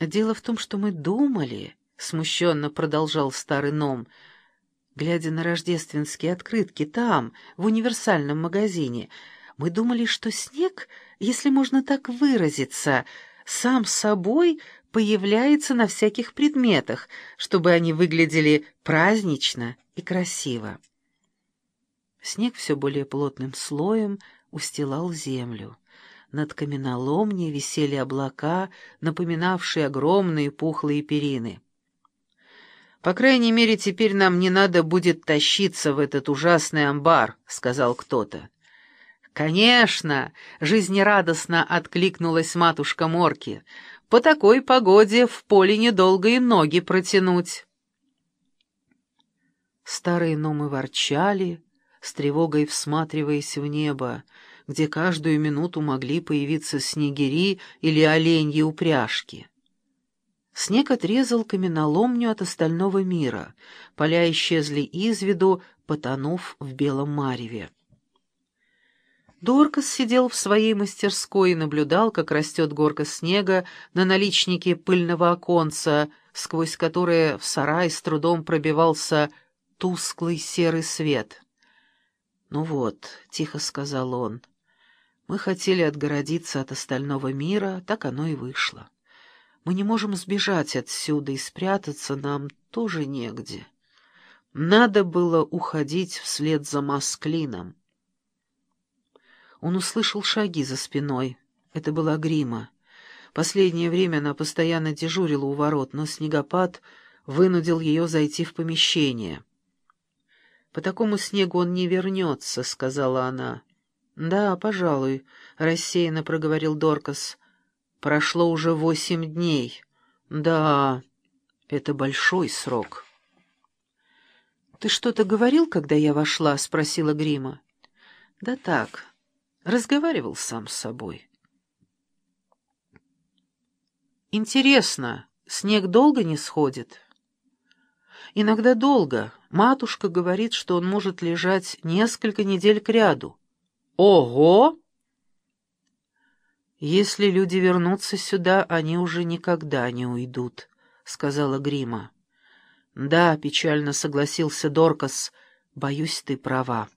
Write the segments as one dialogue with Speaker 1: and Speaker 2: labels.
Speaker 1: Дело в том, что мы думали, — смущенно продолжал старый ном, глядя на рождественские открытки там, в универсальном магазине, мы думали, что снег, если можно так выразиться, сам собой появляется на всяких предметах, чтобы они выглядели празднично и красиво. Снег все более плотным слоем устилал землю. Над каменоломней висели облака, напоминавшие огромные пухлые перины. «По крайней мере, теперь нам не надо будет тащиться в этот ужасный амбар», — сказал кто-то. «Конечно!» — жизнерадостно откликнулась матушка Морки. «По такой погоде в поле недолго и ноги протянуть». Старые номы ворчали, с тревогой всматриваясь в небо, где каждую минуту могли появиться снегири или оленьи упряжки. Снег отрезал каменоломню от остального мира, поля исчезли из виду, потонув в белом мареве. Доркас сидел в своей мастерской и наблюдал, как растет горка снега на наличнике пыльного оконца, сквозь которое в сарай с трудом пробивался тусклый серый свет. «Ну вот», — тихо сказал он, — «мы хотели отгородиться от остального мира, так оно и вышло». Мы не можем сбежать отсюда, и спрятаться нам тоже негде. Надо было уходить вслед за Масклином. Он услышал шаги за спиной. Это была Грима. Последнее время она постоянно дежурила у ворот, но снегопад вынудил ее зайти в помещение. «По такому снегу он не вернется», — сказала она. «Да, пожалуй», — рассеянно проговорил Доркас. Прошло уже восемь дней. Да, это большой срок. «Ты что-то говорил, когда я вошла?» — спросила Грима. «Да так, разговаривал сам с собой». «Интересно, снег долго не сходит?» «Иногда долго. Матушка говорит, что он может лежать несколько недель кряду». «Ого!» «Если люди вернутся сюда, они уже никогда не уйдут», — сказала Грима. «Да», — печально согласился Доркас, — «боюсь, ты права».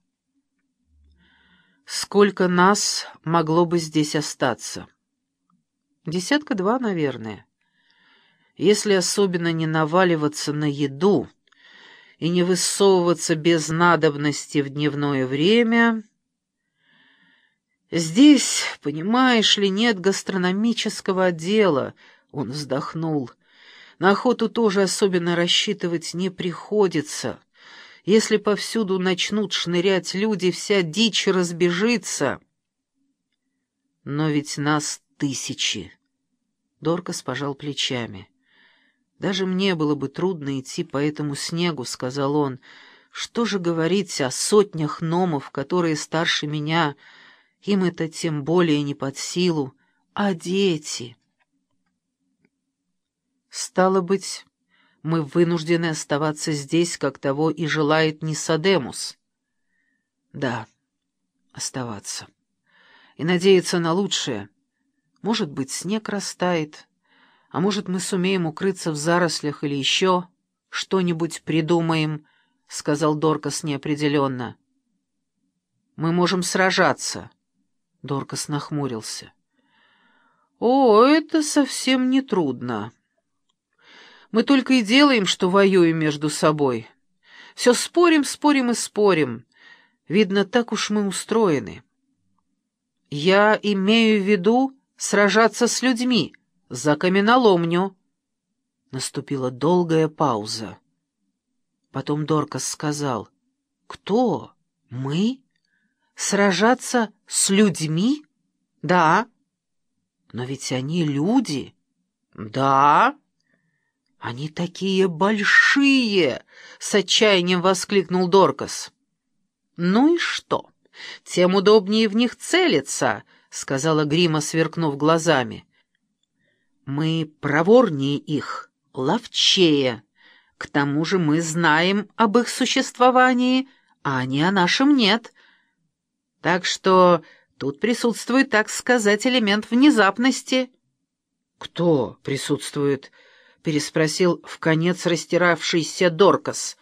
Speaker 1: «Сколько нас могло бы здесь остаться?» «Десятка два, наверное. Если особенно не наваливаться на еду и не высовываться без надобности в дневное время...» «Здесь, понимаешь ли, нет гастрономического отдела», — он вздохнул. «На охоту тоже особенно рассчитывать не приходится. Если повсюду начнут шнырять люди, вся дичь разбежится». «Но ведь нас тысячи», — Доркас пожал плечами. «Даже мне было бы трудно идти по этому снегу», — сказал он. «Что же говорить о сотнях номов, которые старше меня...» Им это тем более не под силу. А дети? Стало быть, мы вынуждены оставаться здесь, как того и желает Нисадемус. Да, оставаться. И надеяться на лучшее. Может быть, снег растает, а может, мы сумеем укрыться в зарослях или еще что-нибудь придумаем, — сказал Доркас неопределенно. Мы можем сражаться. Доркас нахмурился. «О, это совсем не трудно. Мы только и делаем, что воюем между собой. Все спорим, спорим и спорим. Видно, так уж мы устроены. Я имею в виду сражаться с людьми за каменоломню». Наступила долгая пауза. Потом Доркас сказал, «Кто? Мы?» Сражаться с людьми? Да. Но ведь они люди. Да. Они такие большие, с отчаянием воскликнул Доркас. Ну и что? Тем удобнее в них целиться, сказала Грима, сверкнув глазами. Мы проворнее их, ловчее. К тому же мы знаем об их существовании, а они о нашем нет. Так что тут присутствует, так сказать, элемент внезапности. «Кто присутствует?» — переспросил в конец растиравшийся Доркас.